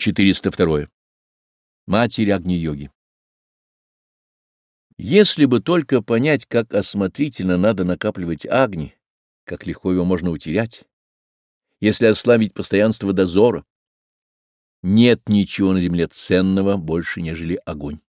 402. Матерь Агни-йоги. Если бы только понять, как осмотрительно надо накапливать Агни, как легко его можно утерять, если ослабить постоянство дозора, нет ничего на земле ценного больше, нежели огонь.